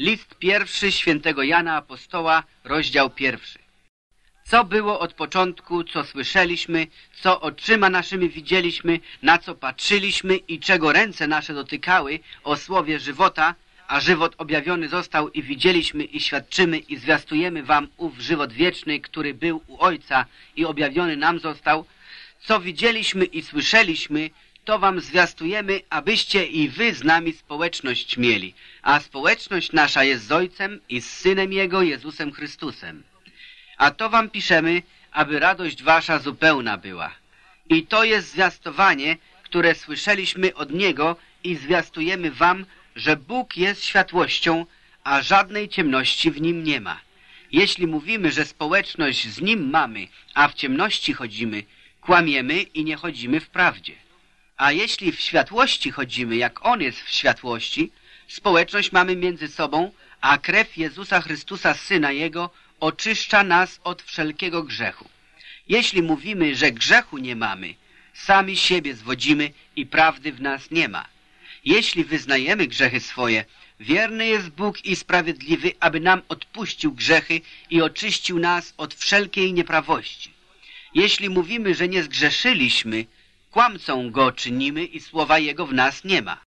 List pierwszy świętego Jana Apostoła, rozdział pierwszy. Co było od początku, co słyszeliśmy, co oczyma naszymi widzieliśmy, na co patrzyliśmy i czego ręce nasze dotykały o słowie żywota, a żywot objawiony został i widzieliśmy i świadczymy i zwiastujemy wam ów żywot wieczny, który był u Ojca i objawiony nam został, co widzieliśmy i słyszeliśmy, to wam zwiastujemy, abyście i wy z nami społeczność mieli. A społeczność nasza jest z Ojcem i z Synem Jego, Jezusem Chrystusem. A to wam piszemy, aby radość wasza zupełna była. I to jest zwiastowanie, które słyszeliśmy od Niego i zwiastujemy wam, że Bóg jest światłością, a żadnej ciemności w Nim nie ma. Jeśli mówimy, że społeczność z Nim mamy, a w ciemności chodzimy, kłamiemy i nie chodzimy w prawdzie. A jeśli w światłości chodzimy, jak On jest w światłości, społeczność mamy między sobą, a krew Jezusa Chrystusa, Syna Jego, oczyszcza nas od wszelkiego grzechu. Jeśli mówimy, że grzechu nie mamy, sami siebie zwodzimy i prawdy w nas nie ma. Jeśli wyznajemy grzechy swoje, wierny jest Bóg i sprawiedliwy, aby nam odpuścił grzechy i oczyścił nas od wszelkiej nieprawości. Jeśli mówimy, że nie zgrzeszyliśmy, kłamcą go czynimy i słowa Jego w nas nie ma.